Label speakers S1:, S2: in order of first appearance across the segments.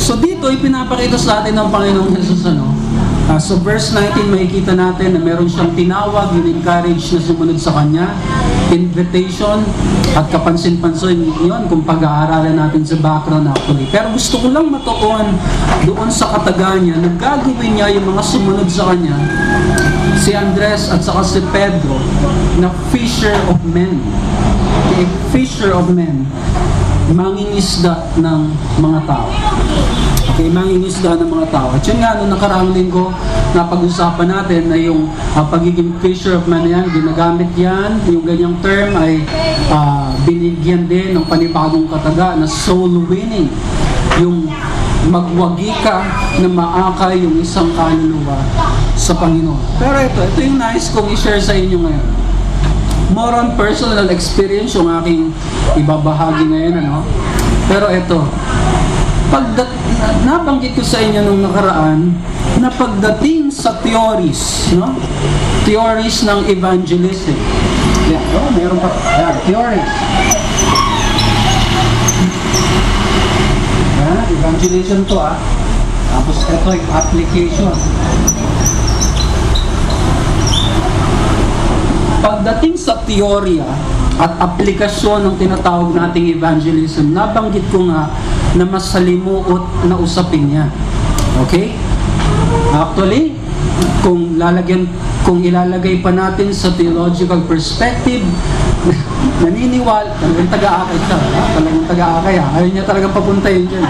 S1: So dito, ipinapakita sa atin ng Panginoong Jesus, ano? Uh, so verse 19, makikita natin na meron siyang tinawag, in-encourage na sumunod sa Kanya, invitation, at kapansin-pansin yun kung pag-aaralan natin sa background actually. Pero gusto ko lang matuon doon sa kataga niya, na gagawin niya yung mga sumunod sa Kanya, si Andres at saka si Pedro, na fisher of men. Okay, fisher of men mangingisda ng mga tao. Okay, mangingisda ng mga tao. At yun nga, nung nakaraang linggo, napag-usapan natin na yung uh, pagiging fisher of man yan, ginagamit yan, yung ganyang term ay uh, binigyan din ng panibagong kataga na soul winning. Yung magwagi ka na maakay yung isang kaluluwa sa Panginoon. Pero ito, ito yung nice kong i-share sa inyo ngayon more on personal experience yung aking ibabahagi ngayon, ano? Pero ito, pagdat nabanggit ko sa inyo nung nakaraan na pagdating sa theories, no? Theories ng evangelism. Yan, oh, meron pa. Yan, theories. Yan, evangelism to ah. Tapos ito yung application. Pagdating sa teorya at aplikasyon ng tinatawag nating evangelism, nabanggit ko nga na masalimuot na usapin niya. Okay? Actually, kung lalagyan kung ilalagay pa natin sa theological perspective, naniniwal, talagang taga-akay siya, ha? talagang taga-akay, ha? ayaw niya talagang papuntahin dyan.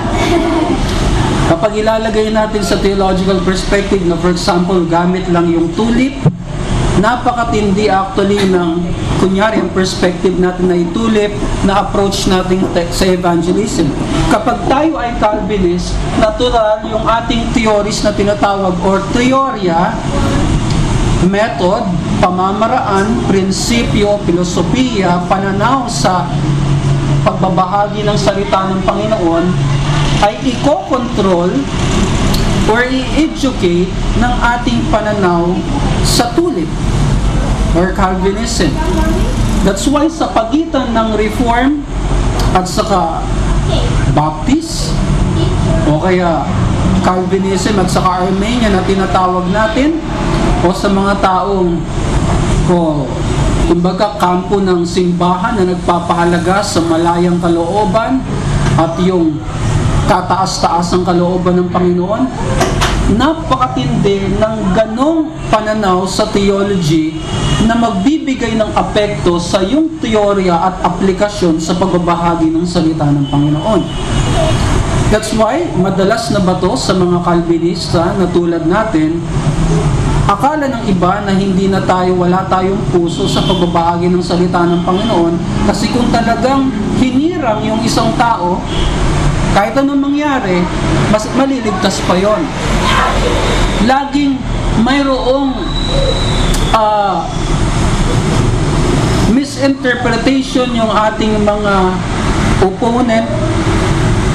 S1: Kapag ilalagay natin sa theological perspective na for example, gamit lang yung tulip, napakatindi actually ng kunyari ang perspective natin na itulip na approach natin sa evangelism. Kapag tayo ay Calvinist, natural yung ating theories na tinatawag or teorya, method, pamamaraan, prinsipyo, filosofiya, pananaw sa pagbabahagi ng salita ng Panginoon ay iko-control or i-educate ng ating pananaw sa tulip or Calvinism. That's why sa pagitan ng Reform at saka Baptist o kaya Calvinism at saka Armenian na tinatawag natin o sa mga taong o kumbaga kampo ng simbahan na nagpapahalaga sa malayang kalooban at yung kataas-taas ang kalooban ng Panginoon, napakatindi ng ganong pananaw sa theology na magbibigay ng apekto sa yung teorya at aplikasyon sa pagbabahagi ng salita ng Panginoon. That's why, madalas na bato sa mga Calvinista na tulad natin, akala ng iba na hindi na tayo, wala tayong puso sa pagbabahagi ng salita ng Panginoon kasi kung talagang hinirang yung isang tao, kahit anong mangyari, mas maliligtas pa yon. Laging mayroong uh, misinterpretation yung ating mga opponent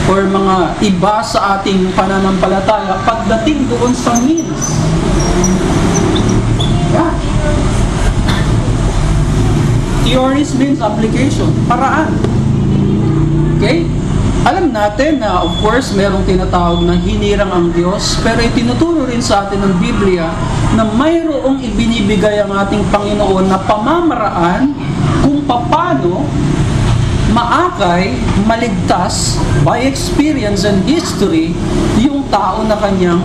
S1: or mga iba sa ating pananampalataya pagdating doon sa means. Yeah. Theories means application, paraan. Okay? Alam natin na of course merong tinatawag na hinirang ang Diyos, pero itinuturo rin sa atin ng Biblia na mayroong ibinibigay ang ating Panginoon na pamamaraan kung paano maakay, maligtas by experience and history yung tao na kanyang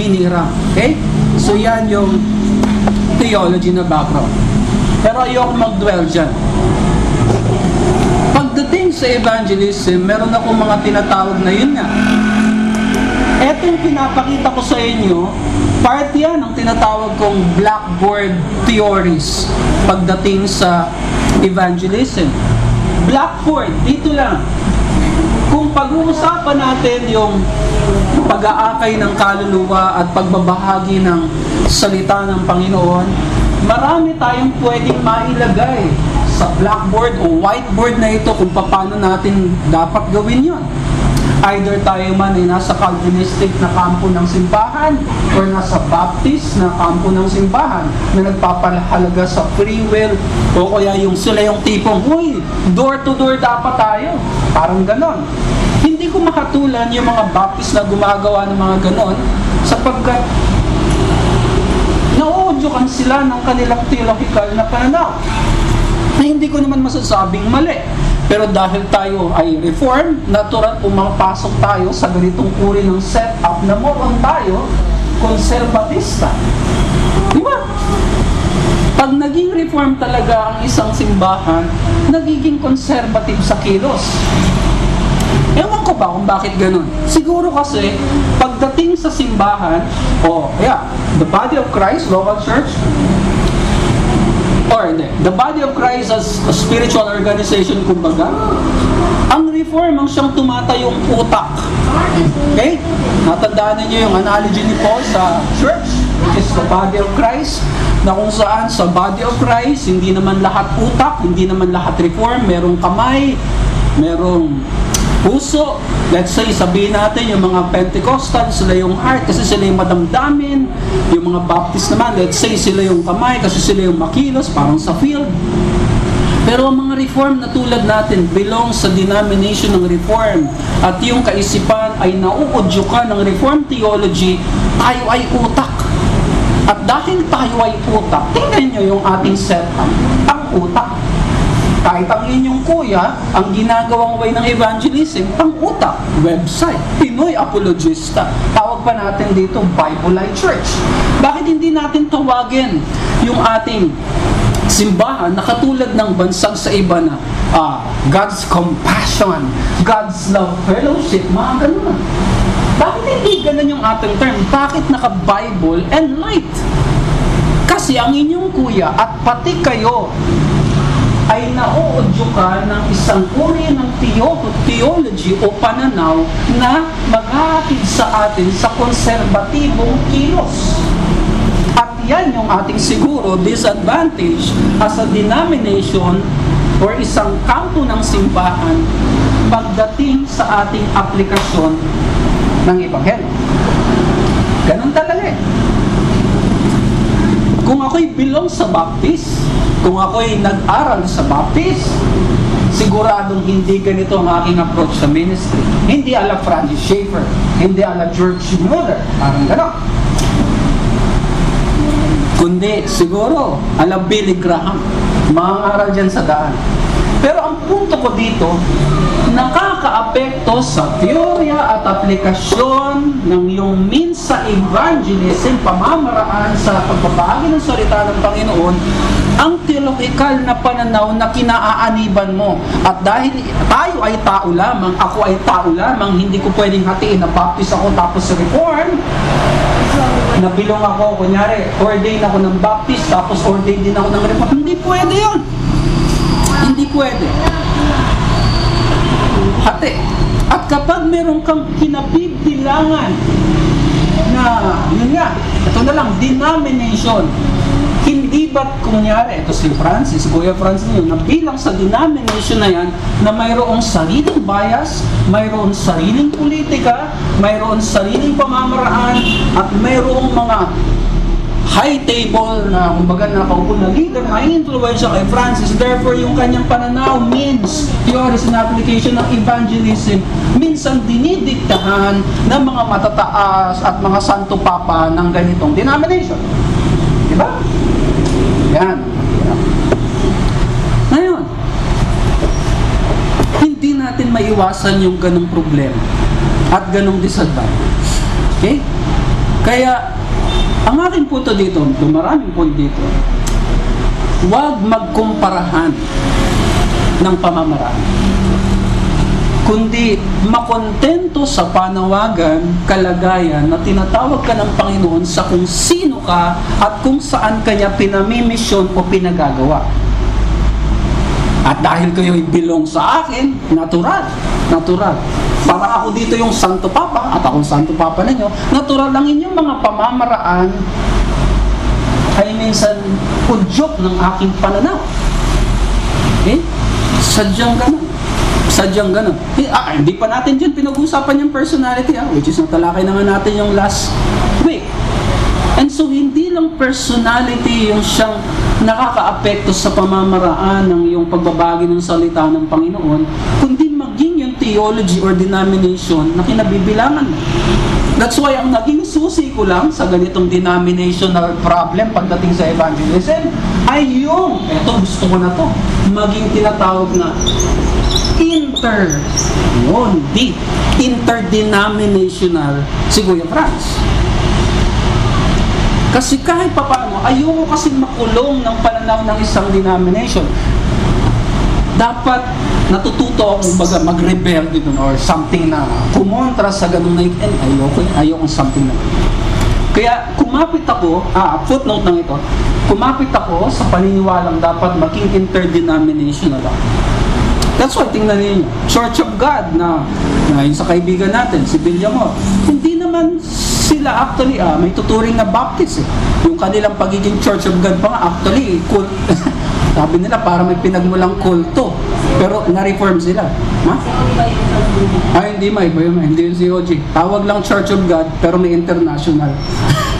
S1: hinirang. Okay? So yan yung theology na background. Pero ayoko mag-dwell dyan. Pagdating sa evangelism, meron akong mga tinatawag na yun nga. Etong pinapakita ko sa inyo, part yan ng tinatawag kong blackboard theories pagdating sa evangelism. Blackboard, dito lang. Kung pag-uusapan natin yung pag-aakay ng kaluluwa at pagbabahagi ng salita ng Panginoon, marami tayong pwedeng mailagay sa blackboard o whiteboard na ito kung paano natin dapat gawin yon. Either tayo man ay nasa Calvinistic na kampo ng simbahan or nasa Baptist na kampo ng simbahan na nagpapahalaga sa free will o kaya yung sila yung tipong, uy, door to door dapat tayo. Parang ganon. Hindi ko makatulan yung mga baptist na gumagawa ng mga ganon sapagkat nauudyokan sila ng kanilang theological na pananaw. Na hindi ko naman masasabing mali. Pero dahil tayo ay reform, natural pumapasok tayo sa ganitong uri ng setup na moron tayo, konserbatista. Di ba? Pag naging reform talaga ang isang simbahan, nagiging conservative sa kilos. Ewan ko ba kung bakit ganun. Siguro kasi, pagdating sa simbahan, oh, yeah, the body of Christ, local church, or hindi, the body of Christ as a spiritual organization, kumbaga, ang reform ang siyang tumatayong utak. Okay? Natandaan niyo yung analogy ni Paul sa church, which is the body of Christ, na kung saan sa body of Christ, hindi naman lahat utak, hindi naman lahat reform, merong kamay, merong puso. Let's say, sabihin natin yung mga Pentecostal, sila yung heart kasi sila yung madamdamin. Yung mga Baptist naman, let's say sila yung kamay kasi sila yung makilos, parang sa field. Pero ang mga reform na tulad natin belong sa denomination ng reform at yung kaisipan ay nauudyukan ng reform theology, tayo ay utak. At dahil tayo ay utak, tingnan nyo yung ating setup, ang utak. Kahit ang inyong kuya, ang ginagawang way ng evangelism, ang utak, website, Pinoy Apologista. Tawag pa natin dito, Bible Life Church. Bakit hindi natin tawagin yung ating simbahan na katulad ng bansang sa iba na uh, God's compassion, God's love fellowship, mga ganun. Bakit hindi ganun yung ating term? Bakit naka-Bible and light? Kasi ang inyong kuya at pati kayo ay nauudyukan ng isang uri ng theology o pananaw na maghahatid sa atin sa konserbatibong kilos. At yan yung ating siguro disadvantage as a denomination or isang kampo ng simbahan pagdating sa ating aplikasyon ng Ebanghelyo. Ganon talaga eh. Kung ako'y belong sa Baptist, kung ako'y nag-aral sa Baptist, siguradong hindi ganito ang aking approach sa ministry. Hindi ala Francis Schaeffer, hindi ala George Mueller, parang gano'n. Kundi, siguro, ala Billy Graham, mga aral dyan sa daan. Pero ang punto ko dito, nakakaapekto sa teorya at aplikasyon ng iyong means sa evangelism, pamamaraan sa pagbabagi ng salita ng Panginoon, ang theological na pananaw na kinaaaniban mo. At dahil tayo ay tao lamang, ako ay tao lamang, hindi ko pwedeng hatiin na baptist ako tapos reform, nabilong ako, kunyari, ordain ako ng baptist, tapos ordain din ako ng reform. Hindi pwede yon Hindi pwede. Hati. At kapag meron kang kinabibilangan na, yun nga, ito na lang, denomination, hindi ba kunyari, ito si Francis, Kuya Francis yun, na bilang sa denomination na yan, na mayroong sariling bias, mayroong sariling politika, mayroong sariling pamamaraan, at mayroong mga high table na kumbaga nakaupo na leader na influensya kay Francis. Therefore, yung kanyang pananaw means theories and application ng evangelism minsan dinidiktahan ng mga matataas at mga santo papa ng ganitong denomination. Yan. Ngayon, hindi natin maiwasan yung ganong problema at ganong disadvantage. Okay? Kaya, ang aking punto dito, maraming point dito, huwag magkumparahan ng pamamaraan kundi makontento sa panawagan, kalagayan na tinatawag ka ng Panginoon sa kung sino ka at kung saan kanya pinamimisyon o pinagagawa. At dahil kayo'y bilong sa akin, natural, natural. Para ako dito yung Santo Papa at akong Santo Papa ninyo, natural lang inyong mga pamamaraan ay minsan udyok ng aking pananaw. Okay? Sadyang ganun. Sadyang ganun. Eh, ah, hindi pa natin dyan pinag-usapan yung personality, ah, which is natalakay naman natin yung last week. And so, hindi lang personality yung siyang nakakaapekto sa pamamaraan ng yung pagbabagi ng salita ng Panginoon, kundi maging yung theology or denomination na kinabibilangan. That's why ang naging susi ko lang sa ganitong denominational problem pagdating sa evangelism ay yung, eto gusto ko na to, maging tinatawag na inter, yun, D, interdenominational si Kuya Franz. Kasi kahit papaano, ayoko kasi makulong ng pananaw ng isang denomination. Dapat natututo akong baga mag-rebel dito or something na kumontra sa ganun na and ayoko, ayoko something na kaya kumapit ako, ah, footnote lang ito, kumapit ako sa paniniwalang dapat maging interdenominational ako. That's why, tingnan ninyo, Church of God na, na yun sa kaibigan natin, si Bilyamor, hindi naman sila actually, ah, may tuturing na Baptist eh. Yung kanilang pagiging Church of God pa nga, actually, cult, sabi nila, para may pinagmulang kulto. Pero na-reform sila. Ha? Ay, hindi may, iba yun, hindi yun si OG. Tawag lang Church of God, pero may international.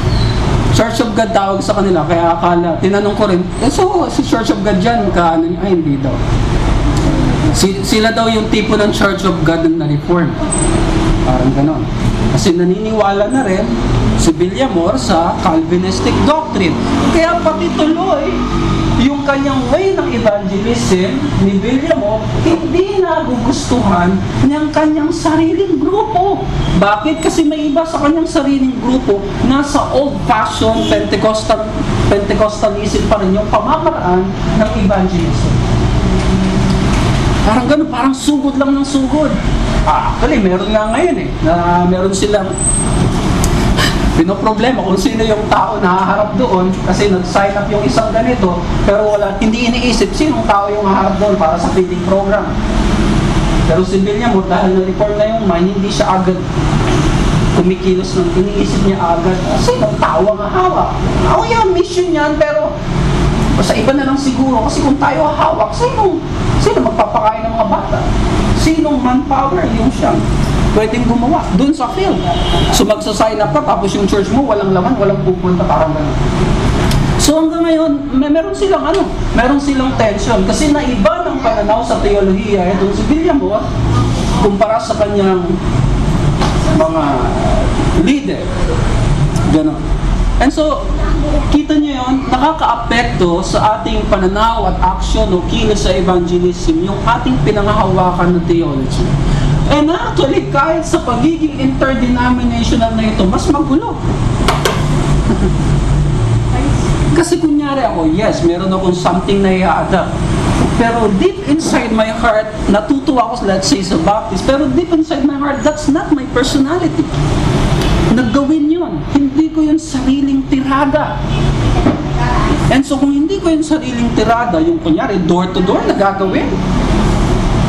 S1: Church of God tawag sa kanila, kaya akala, tinanong ko rin, eh, so, si Church of God dyan, kaano? Ay, hindi daw. Si, sila daw yung tipo ng Church of God na na-reform. Parang ganon. Kasi naniniwala na rin si Villamor sa Calvinistic doctrine. Kaya pati tuloy, yung kanyang way ng evangelism ni Villamor, hindi nagugustuhan ng kanyang sariling grupo. Bakit? Kasi may iba sa kanyang sariling grupo nasa old-fashioned Pentecostal Pentecostalism pa rin yung pamamaraan ng evangelism. Parang ganun, parang sugod lang ng sugod. Ah, actually, meron nga ngayon eh, na meron silang pinoproblema kung sino yung tao na haharap doon kasi nag-sign up yung isang ganito pero wala, hindi iniisip sinong tao yung haharap doon para sa feeding program. Pero si Bilyamor, dahil na-report na yung mine, hindi siya agad kumikilos ng iniisip niya agad, ah, sinong tao ang hawak? Oh yeah, mission yan, pero sa iba na lang siguro kasi kung tayo hawak, sino, sino magpapakain ng mga bata? Sinong manpower yung siyang pwedeng gumawa doon sa field. So magsasign up ka tapos yung church mo walang laman, walang pupunta parang ganun. So hanggang ngayon, may meron silang ano, meron silang tension kasi naiba ng pananaw sa teolohiya itong si Villamor kumpara sa kanyang mga leader. Ganon. And so, kita niyo yon nakaka-apekto sa ating pananaw at action o kilos sa evangelism yung ating pinangahawakan ng theology. And actually, kahit sa pagiging interdenominational na ito, mas magulo. Kasi kunyari ako, yes, meron akong something na i-adapt. Pero deep inside my heart, natutuwa ako, let's say, sa Baptist. Pero deep inside my heart, that's not my personality. Naggawin yun. Hindi ko yung sariling tirada. And so kung hindi ko yung sariling tirada, yung kunyari, door-to-door na gagawin,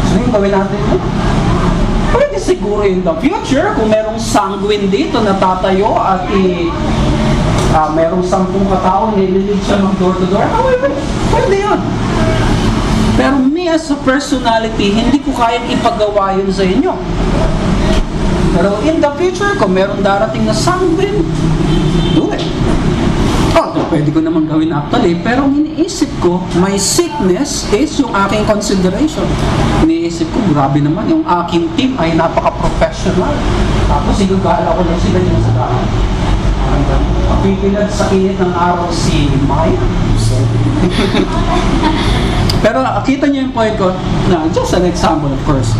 S1: so yung gawin natin yun. Pwede siguro in the future, kung merong sanguine dito na tatayo at i uh, merong sampung katao, nililig siya ng door-to-door, however, pwede yun. Pero me as a personality, hindi ko kayang ipagawa yun sa inyo. Pero in the future, kung meron darating na sanguine, do it. Oh, pwede ko naman gawin actually, pero iniisip ko, my sickness is yung aking consideration. Iniisip ko, grabe naman, yung aking team ay napaka-professional. Tapos igagala ko lang sila yung sa daan. Pipilad sa init ng araw si Maya. Pero uh, kita niyo yung point ko, na just an example of course.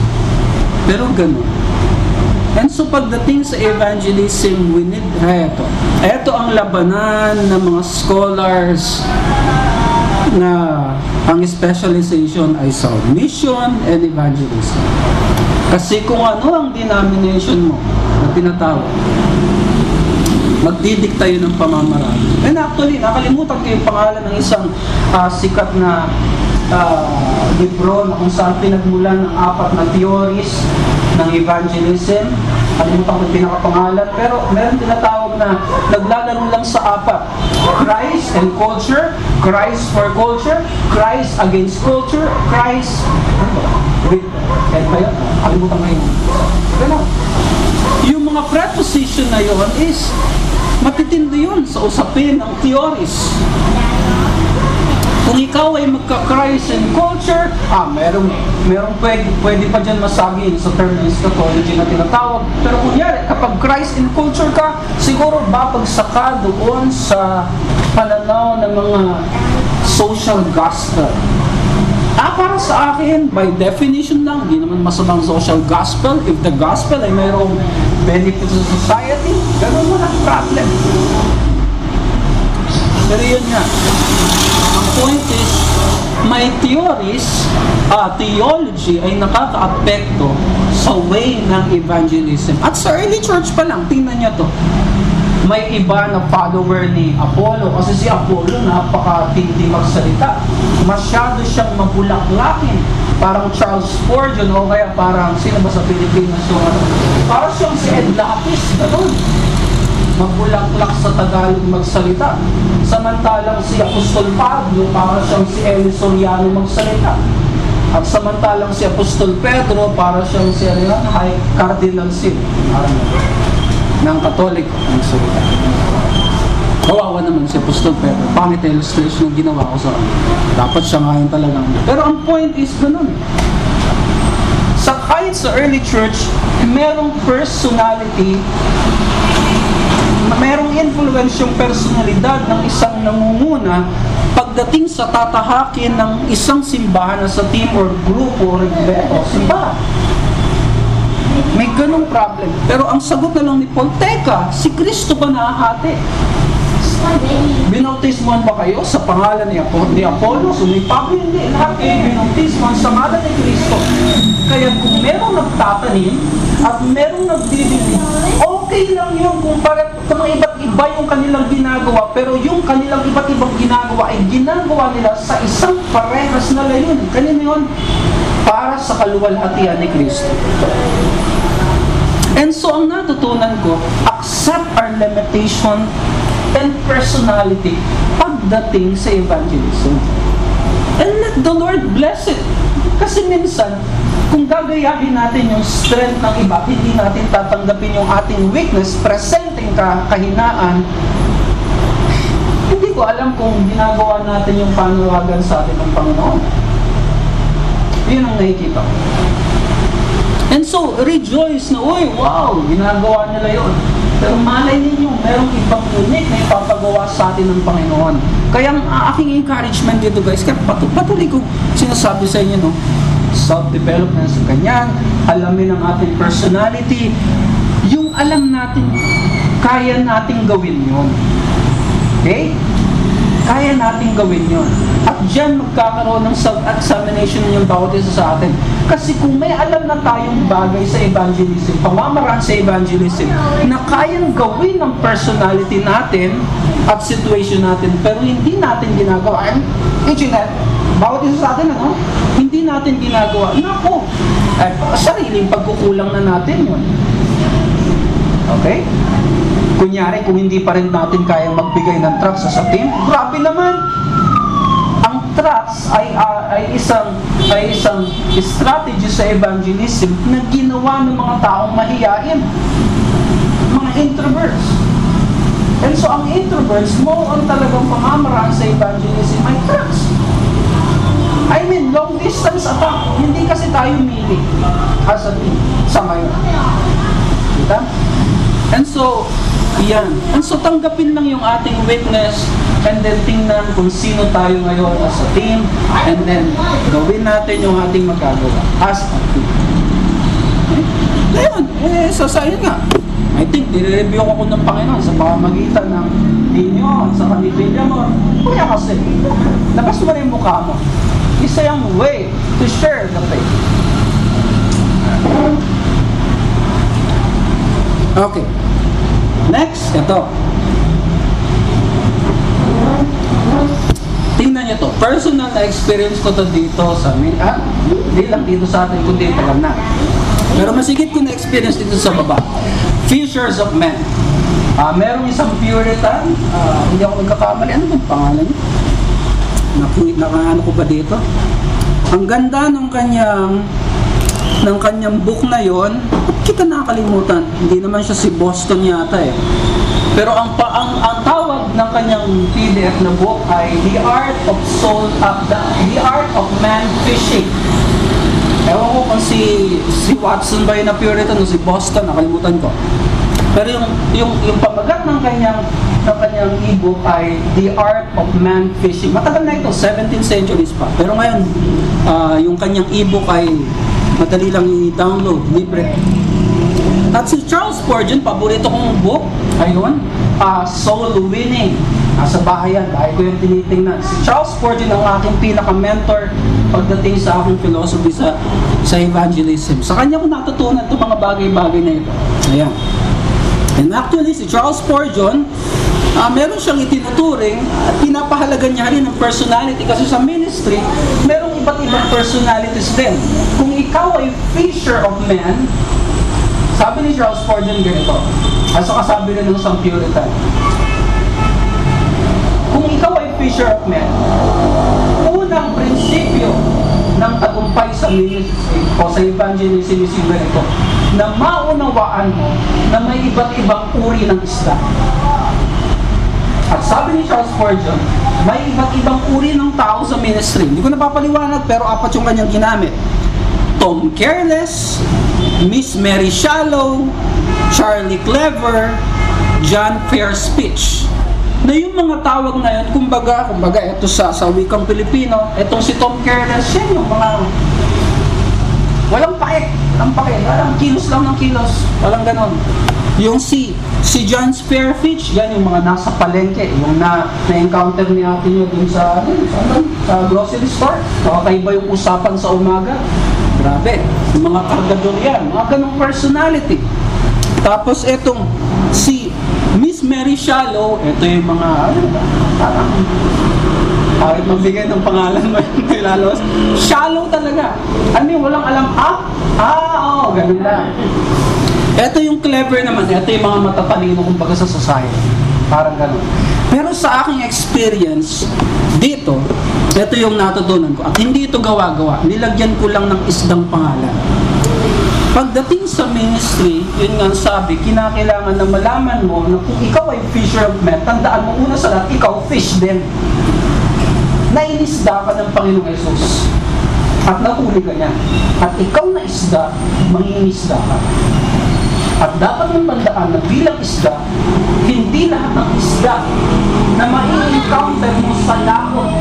S1: Pero ganun. So pagdating sa evangelism, we need, eto. Eto ang labanan ng mga scholars na ang specialization ay sa mission and evangelism. Kasi kung ano ang denomination mo na tinatawag, magdidikta yun ng pamamaraan. And actually, nakalimutan ko yung pangalan ng isang uh, sikat na uh, libro na kung saan pinagmulan ng apat na theories ng evangelism. Kalimutan ko yung pinakapangalan. Pero meron tinatawag na naglalaro lang sa apat. Christ and culture, Christ for culture, Christ against culture, Christ with, kahit ba yun? Kalimutan ko yun. Ganun. Yung mga preposition na yun is matitindi yun sa usapin ng theories. Kung ikaw ay magka-Christ in culture, ah, merong, merong pwede, pwede pa dyan masagin sa term ng eschatology na tinatawag. Pero kunyari, kapag Christ in culture ka, siguro babagsak doon sa pananaw ng mga social gospel. Ah, para sa akin, by definition lang, hindi naman masamang social gospel. If the gospel ay mayroong benefit sa society, ganun mo lang problem. Pero yun nga, point is, may theories, uh, theology ay nakaka-apekto sa way ng evangelism. At sa early church pa lang, tingnan nyo to. May iba na follower ni Apollo kasi si Apollo napakatindi magsalita. Masyado siyang mabulaklakin. Parang Charles Spurgeon o kaya parang sino ba sa Pilipinas yung ano? Parang siyang si Ed Lapis. Ganun mabulaklak sa Tagalog magsalita. Samantalang si Apostol Pablo, para siyang si Eli Soriano magsalita. At samantalang si Apostol Pedro, para siyang si ano, High Cardinal Sin. Parang ng Katoliko magsalita. Kawawa naman si Apostol Pedro. Pangit illustration yung ginawa ko sa kanya. Dapat siya ngayon talagang. Pero ang point is ganun. Sa kahit sa early church, merong personality merong influence yung personalidad ng isang nangunguna pagdating sa tatahakin ng isang simbahan na sa team or grupo or o simbahan. May ganong problem. Pero ang sagot na lang ni Paul, Teka, si Kristo ba nahahati? Binautismoan ba kayo sa pangalan ni, Apo, ni Apollos ni Pablo? Hindi. Lahat kayo binautismoan sa pangalan ni Kristo. Kaya kung merong nagtatanim at merong nagdidilig, okay lang yun kung para kung iba't iba yung kanilang ginagawa, pero yung kanilang iba't ibang ginagawa ay ginagawa nila sa isang parehas na layunin. Kanina yun? Para sa kaluwalhatian ni Kristo. And so, ang natutunan ko, accept our limitation and personality pagdating sa evangelism. And let the Lord bless it. Kasi minsan, kung gagayahin natin yung strength ng iba, hindi natin tatanggapin yung ating weakness, presenting ka, kahinaan, hindi ko alam kung ginagawa natin yung panawagan sa atin ng Panginoon. Yun ang nakikita ko. And so, rejoice na, uy, wow, ginagawa nila yon. Pero malay ninyo, merong ibang unique na ipapagawa sa atin ng Panginoon. Kaya ang aking encouragement dito guys, kaya patu patuloy ko sinasabi sa inyo, no, self-development sa ganyan, alamin ang ating personality, yung alam natin, kaya nating gawin yon. Okay? Kaya nating gawin yon. At dyan magkakaroon ng self-examination yung bawat isa sa atin. Kasi kung may alam na tayong bagay sa evangelism, pamamaraan sa evangelism, na kayang gawin ng personality natin at situation natin, pero hindi natin ginagawa. And, Jeanette, bawat isa sa atin, ano? Hindi natin ginagawa. Naku, eh, sariling pagkukulang na natin yun. Okay? Kunyari, kung hindi pa rin natin kayang magbigay ng trust sa team, grabe naman. Ang trust ay, uh, ay isang ay isang strategy sa evangelism na ginawa ng mga taong mahiyain. Mga introverts. And so, ang introverts, mo ang talagang pamamaraan sa evangelism ay trust. I mean, long distance attack. Hindi kasi tayo mili as a team sa ngayon. Kita? And so, yan. And so, tanggapin lang yung ating weakness and then tingnan kung sino tayo ngayon as a team and then gawin natin yung ating magagawa as a team. Ngayon, eh, sayo nga. I think, nire-review ako ng Panginoon sa pamamagitan ng ninyo at sa kanipilya mo. Kuya kasi, labas mo na mukha mo. Isa yung way to share the faith. Okay. Next, ito. Tingnan niyo to. Personal na experience ko to dito sa amin. Ah, hindi lang dito sa atin, kundi ito na. Pero masigit ko na experience dito sa baba. Fishers of Men. Ah, merong isang Puritan, ah, hindi ako nagkakamali. Ano bang pangalan niya? Naku, nakaano ko ba dito? Ang ganda ng kanyang ng kanyang book na yon, kita nakakalimutan. Hindi naman siya si Boston yata eh. Pero ang, pa, ang, tawag ng kanyang PDF na book ay The Art of Soul, uh, the, the Art of Man Fishing. Ewan ko kung si, si Watson ba yun na Puritan o si Boston, nakalimutan ko. Pero yung, yung, yung pamagat ng kanyang, ng kanyang e-book ay The Art of Man Fishing. Matagal na ito, 17th centuries pa. Pero ngayon, ah, yung kanyang e-book ay madali lang i-download, libre. At si Charles Spurgeon, paborito kong book, ayun, ah, Soul Winning. Nasa bahay yan, dahil ko yung tinitingnan. Si Charles Spurgeon ang aking pinaka-mentor pagdating sa aking philosophy sa, sa evangelism. Sa kanya ko natutunan itong mga bagay-bagay na ito. Ayan. And actually, si Charles Spurgeon, ah, meron siyang itinuturing at pinapahalagan niya rin ang personality kasi sa ministry, merong iba't ibang personalities din. Kung ikaw ay fisher of men, sabi ni Charles Spurgeon ganito, at saka sabi rin ng isang Puritan, kung ikaw ay fisher of men, unang prinsipyo ng tagumpay sa ministry o sa evangelism is yung ganito, na maunawaan mo na may iba't ibang uri ng isda. At sabi ni Charles Spurgeon, may iba't ibang uri ng tao sa ministry. Hindi ko napapaliwanag pero apat yung kanyang ginamit. Tom Careless, Miss Mary Shallow, Charlie Clever, John Fair Speech. Na yung mga tawag na yun, kumbaga, kumbaga, ito sa, sa wikang Pilipino, itong si Tom Careless, yan yung mga walang paek, walang paek, walang kilos lang ng kilos, walang ganon. Yung si si John Fairfish, yan yung mga nasa palengke, yung na na-encounter ni ate nyo dun sa, ano, sa, ano, sa grocery store. Nakakaiba yung usapan sa umaga. Grabe, yung mga kargador yan, mga ganong personality. Tapos etong si Mary Shallow, ito yung mga, parang kahit magbigay ng pangalan mo yung nilalos, shallow talaga. Ano yung walang alam, ah, ah, oo, ganun lang. Ito yung clever naman, ito yung mga matatalino kumbaga sa society. Parang ganun. Pero sa aking experience, dito, ito yung natutunan ko. At hindi ito gawa-gawa. Nilagyan ko lang ng isdang pangalan. Pagdating sa ministry, yun nga sabi, kinakailangan na malaman mo na kung ikaw ay fisher of men, tandaan mo una sa lahat, ikaw fish din. Nainisda ka ng Panginoong Yesus. At nahuli ka niya. At ikaw na isda, mangingisda ka. At dapat mong tandaan na bilang isda, hindi lahat ng isda na mai-encounter mo sa lakot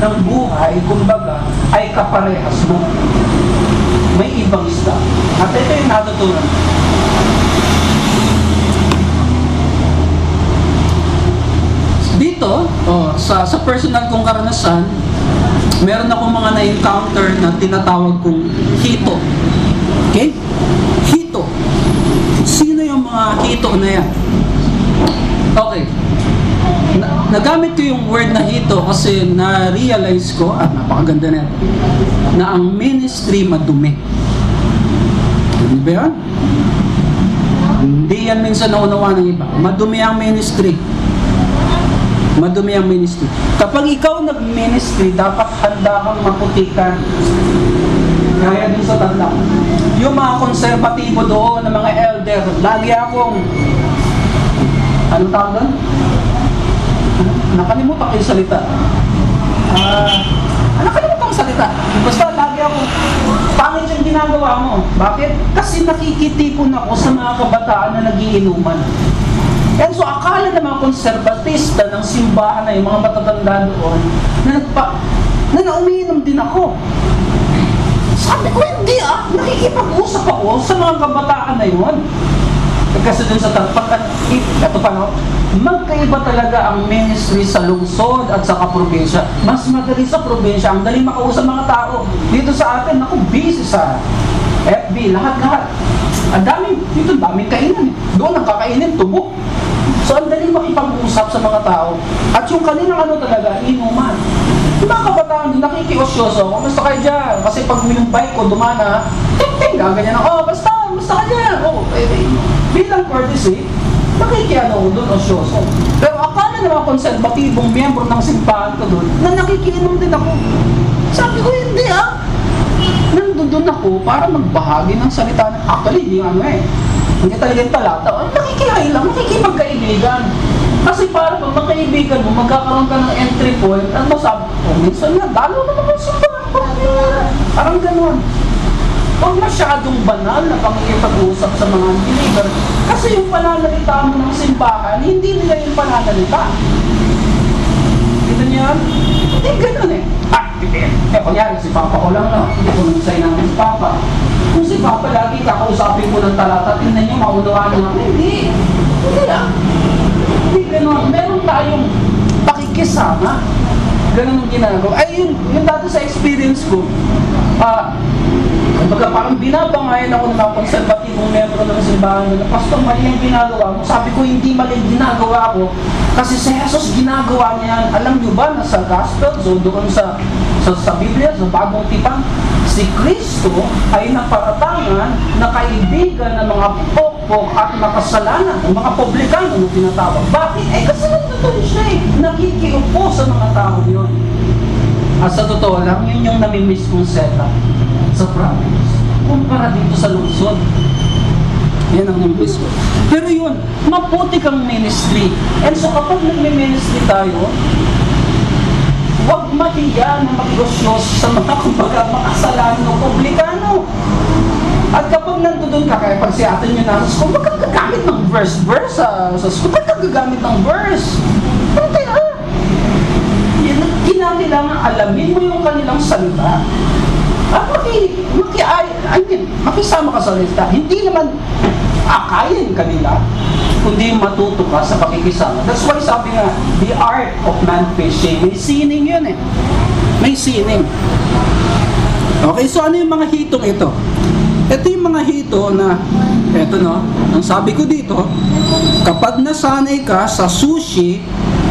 S1: ng buhay, kumbaga, ay kaparehas mo. May ibang isda. At ito yung natutunan. Dito, oh, sa, sa personal kong karanasan, meron akong mga na-encounter na tinatawag kong hito. Okay? Hito. Sino yung mga hito na yan? Okay. Na, nagamit ko yung word na hito kasi na-realize ko, at napakaganda na ito, na ang ministry madumi. Hindi ba yan? Hindi yan minsan naunawa ng iba. Madumi ang ministry. Madumi ang ministry. Kapag ikaw nag-ministry, dapat handa kang maputikan. Kaya dun sa tanda. Yung mga konserbatibo doon, ng mga elder, lagi akong, ano tawag doon? Nakalimutan ko yung salita. Ah, uh, nakalimutan ko salita. Basta lagi akong, pangit yung ginagawa mo. Bakit? Kasi nakikitipon ako sa mga kabataan na nagiinuman. And so, akala ng mga konserbatista ng simbahan na yung mga matatanda doon, na nagpa, na naumiinom din ako. Sabi ko, hindi ah, nakikipag-usap ako sa mga kabataan na yun. Kasi dun sa tagpakan, ito pa no, magkaiba talaga ang ministry sa lungsod at sa kaprobinsya. Mas madali sa probinsya, ang dali makausap mga tao. Dito sa atin, ako busy sa FB, lahat-lahat. Ang daming, dito daming kainan. eh. Doon ang kakainin, tubo. So ang dali makipag-usap sa mga tao. At yung kanilang ano talaga, inuman. Yung mga kabataan nakikiosyoso. Kamusta kayo dyan? Kasi pag yung bike ko dumana, ting ting, gaganyan ako, oh, basta, basta ka dyan. Oh, eh, eh, bilang courtesy, nakikiano ko doon, osyoso. Pero akala ng mga konserbatibong miyembro ng simbahan ko doon, na nakikiinom din ako. Sabi ko, hindi ah. Nandun ako para magbahagi ng salita. Actually, hindi ano eh. Hindi talaga yung talata. Lang, nakikipagkaibigan. Kasi para pag magkaibigan mo, magkakaroon ka ng entry point, at masabi, oh, minsan nga, dalo na naman sa Parang ganun. Huwag masyadong banal na pakikipag-usap sa mga unbeliever. Kasi yung pananalita mo ng simbahan, hindi nila yung pananalita. Kita niyo yan? Hindi ganun eh. Ah, hindi. Eh, kunyari, si Papa ko lang, no? Hindi ko nang namin si Papa. Kung si Papa lagi kakausapin mo ng talata, tingnan niyo, maunawaan niyo. Hindi. Hindi ah. Hindi ganun. Meron tayong pakikisama. Ganun ang ginagawa. Ay, yun, yun dati sa experience ko. Ah, Kumbaga parang binabangayan ako ng mga konserbatibong membro ng simbahan na Pastor, mali ang ginagawa mo. Sabi ko, hindi mali ang ginagawa ko. Kasi si Jesus ginagawa niya yan. Alam niyo ba na sa Gospel, so doon sa, sa, sa Biblia, sa bagong tipan, si Kristo ay naparatangan na kaibigan ng mga pokpok at makasalanan, ng mga publikano na tinatawag. Bakit? Eh kasi nandun siya eh. Nakikiupo sa mga tao yun. At sa totoo lang, yun yung namimiss kong setup sa province kumpara dito sa lungsod. Yan ang namiss ko. Pero yun, maputi kang ministry. And so kapag nagme-ministry tayo, huwag mahiya na magnegosyoso sa mga kumbaga makasalanan ng publikano. At kapag nandoon ka, kaya pag si ate nyo nasa school, huwag kang gagamit ng verse-verse sa, sa school. Huwag kang gagamit ng verse. Pero kaya, kinakailangan alamin mo yung kanilang salita. At maki, maki, I, I mean, makisama ka sa lista. Hindi naman akayin kanila, kundi matuto ka sa pakikisama. That's why sabi nga, the art of man fishing, may sining yun eh. May sining. Okay, so ano yung mga hitong ito? Ito yung mga hito na, ito no, ang sabi ko dito, kapag nasanay ka sa sushi,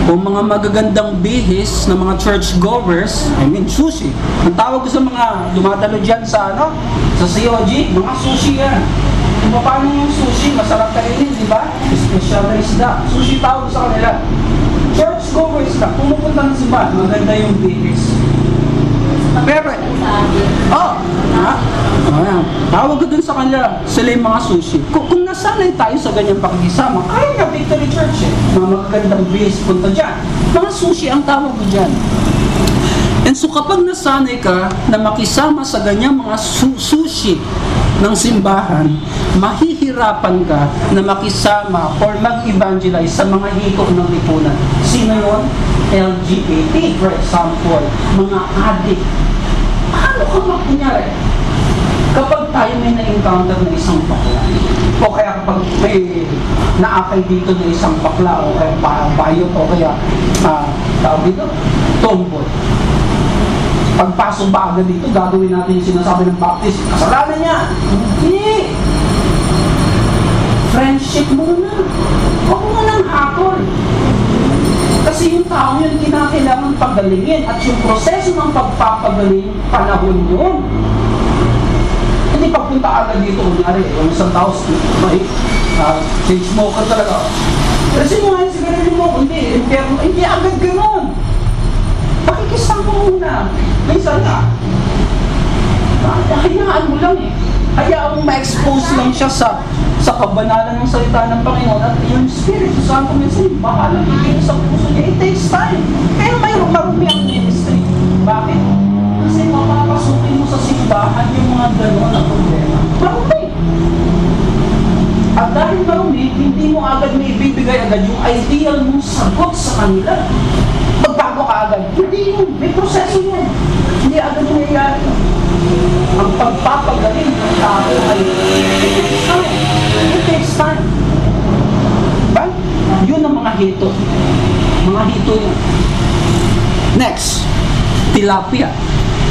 S1: o mga magagandang bihis ng mga church goers, I mean sushi. Ang tawag ko sa mga dumadalo dyan sa ano, sa COG, mga sushi yan. Kung paano yung sushi, masarap kainin, di ba? Special na isda. Sushi tawag sa kanila. Church goers ka, pumupunta ng simbahan, maganda yung bihis. Pero, oh, ha? Oh, Tawag ko dun sa kanila, sila yung mga sushi. Kung, kung nasanay tayo sa ganyang pakikisama, kaya nga Victory Church eh. Mga magagandang base punta dyan. Mga sushi ang tawag ko dyan. And so kapag nasanay ka na makisama sa ganyang mga su- sushi ng simbahan, mahihirapan ka na makisama or mag-evangelize sa mga hiko ng lipunan. Sino yun? LGBT, for example, mga adik. Paano ka makunyari? Kapag tayo may na-encounter na isang bakla, o kaya kapag may naakay dito na isang bakla, o kaya bayot, o kaya uh, tawag dito, tomboy. Pagpasok ba agad dito, gagawin natin yung sinasabi ng baptist, kasalanan niya. Hindi. Friendship muna. Huwag mo nang hakol. Kasi yung tao yun kinakailangan pagalingin at yung proseso ng pagpapagaling, panahon yun. Hindi pagpunta agad dito, kunyari, yung isang tao, may uh, change smoker talaga. Kasi mo nga yung sigarilyo mo, hindi, impyerno, hindi agad gano'n. Pakikisang mo muna. Minsan nga, hayaan mo lang eh. Hayaan mo ma-expose lang siya sa sa kabanalan ng salita ng Panginoon at yung Espiritu Santo minsan bahala bigyan sa puso niya. It takes time. Pero may marumi ang ministry. Bakit? Kasi mapapasukin mo sa simbahan yung mga gano'n na problema. Marumi. At dahil marumi, hindi mo agad may ibibigay agad yung ideal mong sagot sa kanila. Magbago ka agad. Hindi yun. May proseso yun. Hindi agad nangyayari yun ang pagpapagaling ng tao ay it takes time. It? Yun ang mga hito. Mga hito yun. Next, tilapia.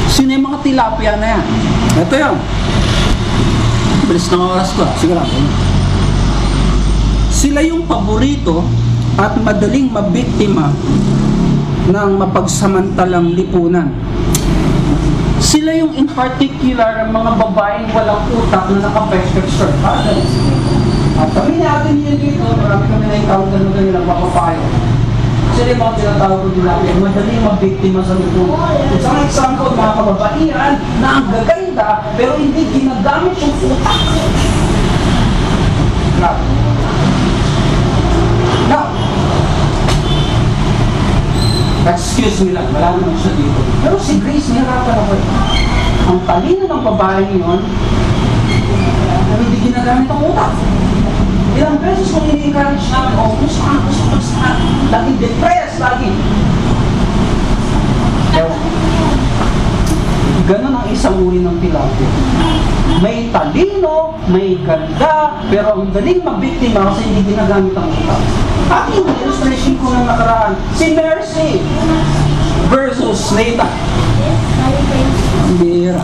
S1: Sino yung mga tilapia na yan? Ito yun. Bilis ng oras ko. Sige lang. Sila yung paborito at madaling mabiktima ng mapagsamantalang lipunan sila yung in particular ang mga babaeng walang utak na naka-perfect shirt. At kami natin yun dito, marami kami na-encounter na ganyan nagpapapayo. Sila yung mga tinatawag ko nila, madaling mabiktima sa luto. Isang example, mga kababaihan na ang gaganda, pero hindi ginagamit yung utak. Now, Excuse me lang, wala naman siya dito. Pero si Grace, nahirapan ako eh. Ang talino ng babae yun, pero hindi ginagamit ang utak. Ilang beses kong ini-encourage namin, oh, gusto ka, gusto ka, gusto ka. Lagi depressed, lagi. Ewan. Ganon ang isang uri ng tilapia. May talino, may ganda, pero ang galing magbiktima kasi hindi ginagamit ang utak. Aking illustration ko ng nakaraan, si Mercy versus Nathan. Bira.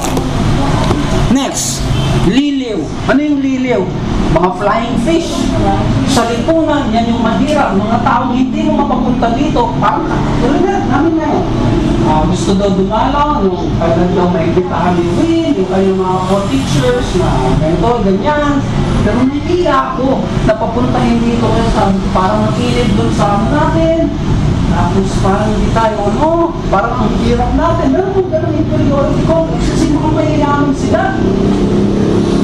S1: Next, liliw. Ano yung liliw? Mga flying fish. Sa lipunan, yan yung mahirap. Mga tao hindi mo mapapunta dito. Parang tulad na, namin na yun. Ah, gusto daw dumalaw, no, kailan daw may bitahan ni Win, yung kanyang mga co-teachers na ganito, ganyan. Pero nahiya ako na papuntahin dito kasi sabi ko, parang makilid doon sa ano natin. Tapos parang hindi tayo ano, parang ang hirap natin. Meron kong ganun inferiority complex kasi mga mayayaman sila.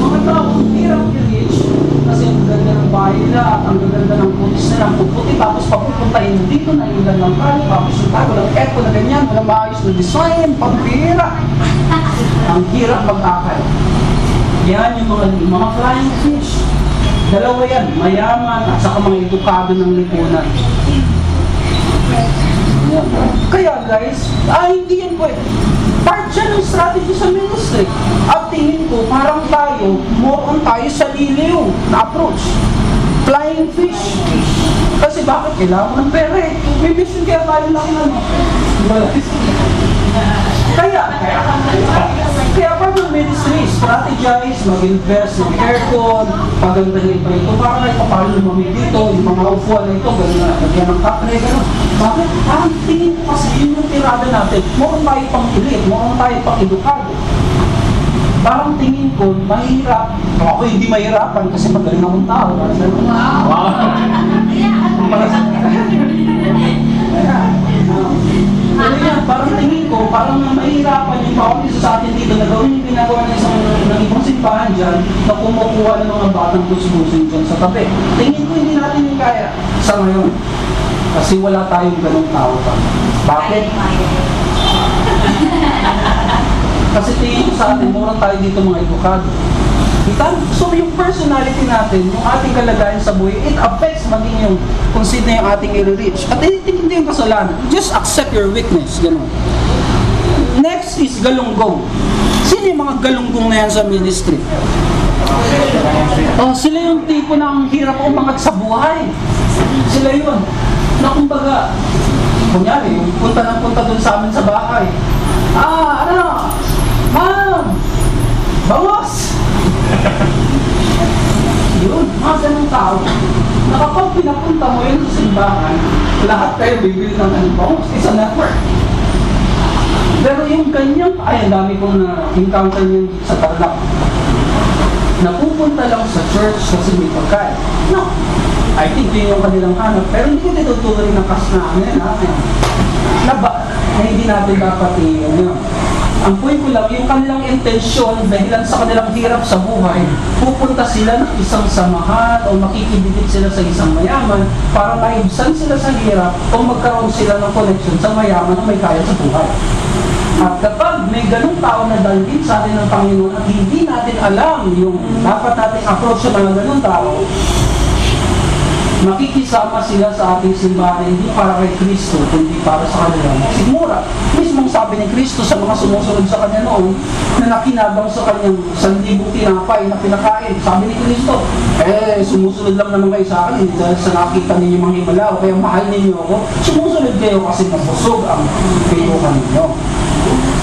S1: Mga taong hirap i-reach kasi ang ganda ng bahay nila ang ganda ng putis nila, ang puputi, tapos papupuntahin mo dito na ilan lang tayo, tapos yung tayo, walang echo na ganyan, walang maayos na design, pampira. ang hirap mag-akal. Yan yung mga, mga flying fish. Dalawa yan, mayaman at saka mga edukado ng lipunan. Kaya guys, ah, hindi yan pwede. Part siya ng strategy sa ministry. At tingin ko, parang tayo, more on tayo sa liliw na approach. Flying fish. Kasi bakit kailangan ng pera eh? May mission kaya tayo lang ano. Kaya, kaya, kaya pa ng ministry, strategize, mag-invest ng aircon, pagandahin pa ito, para kahit pa paano lumamig dito, yung mga upuan na ito, gano'n na, lagyan ng kapre, gano'n. Bakit? Parang tingin ko kasi yun yung tirada natin. Mukhang tayo pang pilit, mukhang tayo pang edukado. Parang tingin ko, mahirap. Ako hindi mahirapan kasi magaling akong tao. Wow! Yan, parang tingin ko, parang mahirapan yung bawat isa sa atin dito na gawin yung ginagawa ng isang ng ibang simbahan dyan na kumukuha ng mga batang kusbusin dyan sa tabi. Tingin ko hindi natin yung kaya sa ngayon. Kasi wala tayong ganong tao pa. Bakit? Kasi tingin ko sa atin, mura tayo dito mga edukado. So yung personality natin, yung ating kalagayan sa buhay, it affects maging yung kung sino yung ating i-reach. At hindi hindi yung kasalanan. Just accept your weakness. Ganun. Next is galunggong. Sino yung mga galunggong na yan sa ministry? Oh, sila yung tipo na ang hirap umangat sa buhay. Sila yun. Na kumbaga, kunyari, yung punta ng punta dun sa amin sa bahay. Ah, ano? Ma'am! Bangos! Yun, mga ganun tao. Pinapunta mo yun sa simbahan, lahat kayo bibili ng bangos. It's a network. Pero yung kanyang, ay, ang dami kong na-encounter yun sa Tarlac. Napupunta lang sa church kasi may pagkain. No. I think yun yung kanilang hanap. Pero hindi ko titutuloy ng kas na yan, natin. Na, ba, na hindi natin dapat i- ano yun. Ang point ko lang, yung kanilang intensyon, dahilan sa kanilang hirap sa buhay, pupunta sila ng isang samahan o makikidikit sila sa isang mayaman para maibsan sila sa hirap o magkaroon sila ng connection sa mayaman na may kaya sa buhay. At kapag may ganung tao na dalhin sa atin ng Panginoon at hindi natin alam yung dapat nating approach sa mga ganung tao, makikisama sila sa ating simbahan hindi para kay Kristo, kundi para sa kanila. Sigmura, mismong sabi ni Kristo sa mga sumusunod sa kanya noon, na nakinabang sa kanyang sandibong tinapay na pinakain. Sabi ni Kristo, eh, sumusunod lang naman kayo sa akin, dahil sa nakita ninyo mga himala, o kaya mahal ninyo ako, sumusunod kayo kasi nabusog ang pinukan ninyo.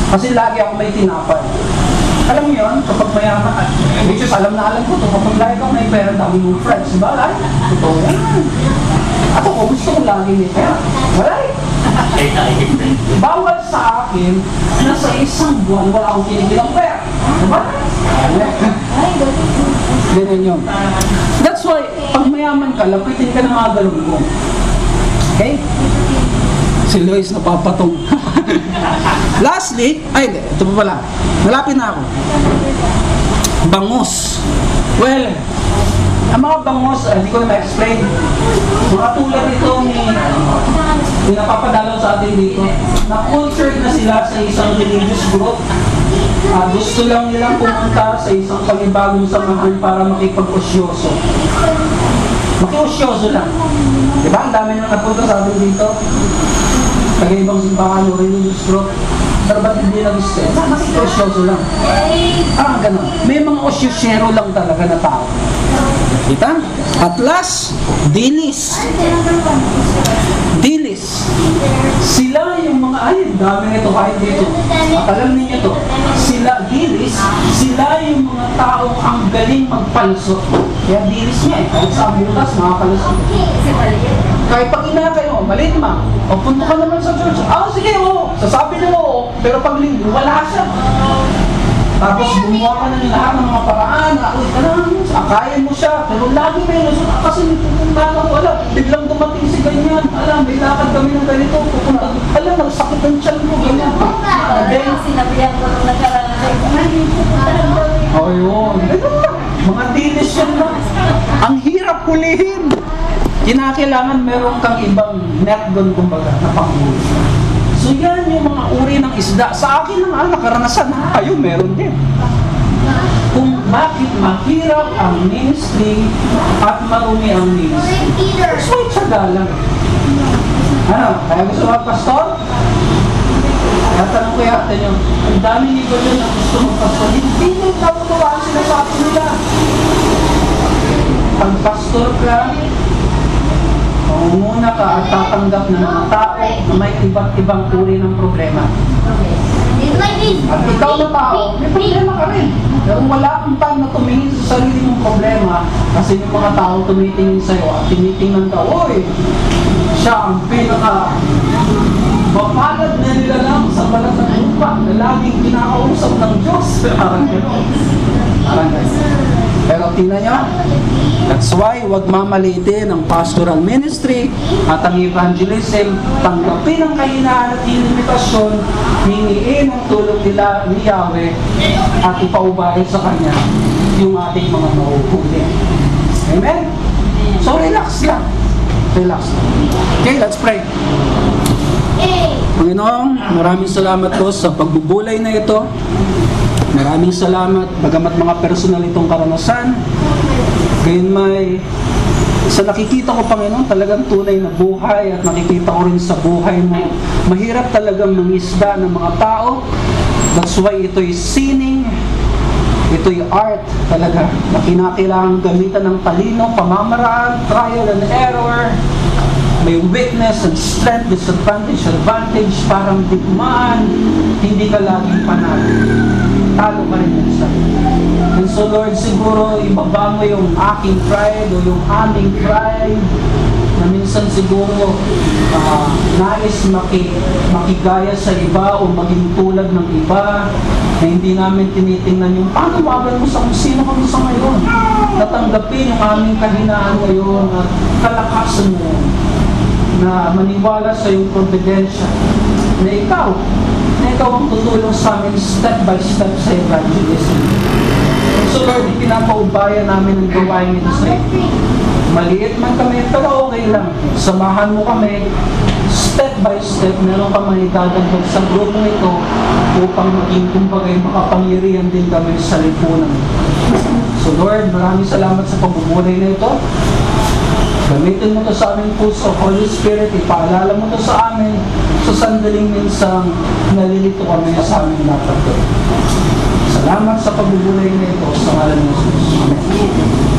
S1: Kasi lagi ako may tinapay. Alam mo yun, kapag mayaman, at which is alam na alam ko to, kapag lagi kang may pera, dami mong friends, di ba? Ay, totoo yan. At ako, gusto ko lagi may pera. Wala eh. Bawal sa akin na sa isang buwan wala akong kinikilang pera. Di ba? Ganyan yun. That's why, pag mayaman ka, lapitin ka ng mga galunggong. Okay? Si Lois napapatong. Lastly, ay, ito pa pala. Malapit na ako. Bangus. Well, ang mga bangus, eh, hindi ko na ma-explain. Mga tulad ito ni pinapapadalaw sa atin dito, na cultured na sila sa isang religious group. Ah, gusto lang nilang pumunta sa isang panibagong samahan para makipag-osyoso. Makiosyoso lang. Di ba? Ang dami nang napunta sa atin dito. Taga-ibang simbahan o religious group. Pero ba't hindi nag-stay? Na, makiosyoso lang. Parang ganun. May mga osyosyero lang talaga na tao. Kita? At last, dilis. Dilis. Sila yung mga, ay, dami nito kahit dito. At alam ninyo to, sila, dilis, sila yung mga taong ang galing magpalso. Kaya dilis niya eh, kahit sa ambulas, makapalso. Kahit pag ina kayo, maliit ma, o punta ka naman sa church, ah, sige, oo, sasabi na oo, pero pag linggo, wala siya. Tapos gumawa ka ng lahat ng mga paraan, na, uy, tanang, akayin mo siya, pero lagi may lusot kasi pupunta ka ko, alam, biglang dumating si ganyan, alam, may lakad kami ng ganito, pupunta, alam, nagsakit ang tiyan mo, ganyan. Then,
S2: Sinabihan ko nung nakaraan na ay, pupunta lang daw.
S1: Oh, yun. Mga dilis yan lang. Ang hirap hulihin. Kinakailangan meron kang ibang net doon, kumbaga, na panghuli. So yan yung mga uri ng isda. Sa akin lang, ah, nakaranasan. Kayo, meron din. Kung bakit mahirap ang ministry at marumi ang ministry. That's why tsaga lang. Ano, kaya gusto mo pastor? Kaya tanong ko yata nyo, ang dami ni Gordon na gusto mong pastor. Hindi mo natutuwa ang sinasabi nila. Pag pastor ka, mangunguna ka at tatanggap ng mga tao na may iba't ibang uri ng problema. At ikaw na tao, may problema ka rin. Pero wala kang time na tumingin sa sarili mong problema kasi yung mga tao tumitingin sa'yo at tinitingnan ka, Uy, siya ang pinaka mapalad na nila lang sa balat ng lupa na laging kinakausap ng Diyos. Parang gano'n. Parang gano'n. Pero tingnan nyo, that's why wag mamalitin ang pastoral ministry at ang evangelism, tanggapin ang kahinaan at limitasyon, hingiin ang tulong nila ni Yahweh at ipaubahin sa Kanya yung ating mga mahuhuli. Amen? So relax lang. Relax. Okay, let's pray. Panginoon, maraming salamat po sa pagbubulay na ito. Maraming salamat, bagamat mga personal itong karanasan. Gayon may, sa nakikita ko Panginoon, talagang tunay na buhay at nakikita ko rin sa buhay mo. Mahirap talagang mangisda ng mga tao. That's why ito'y sining, ito'y art talaga na kinakailangan gamitan ng talino, pamamaraan, trial and error, may weakness and strength, disadvantage, advantage, parang digmaan, hindi ka laging panalo. Talo ka rin minsan. And so Lord, siguro ibaba mo yung aking pride o yung aming pride na minsan siguro ah, nais maki, makigaya sa iba o maging tulad ng iba na hindi namin tinitingnan yung panawagan mo sa kung sino kami sa ngayon. Natanggapin yung aming kahinaan ngayon at kalakasan mo na maniwala sa iyong providensya na ikaw, ikaw ang tutulong sa amin step by step sa evangelism. So Lord, pinapaubayan namin ang gawain ito sa iyo. Maliit man kami, pero okay lang. Samahan mo kami, step by step, meron ka man idadagdag sa grupo ito upang maging kumbagay makapangyarihan din kami sa lipunan. So Lord, maraming salamat sa pagbubuhay na ito. Gamitin mo to sa aming puso, Holy Spirit, ipaalala mo to sa amin sa sandaling minsang nalilito kami sa aming napagod. Salamat sa pagbubulay na ito sa ngalan ng Jesus. Amen.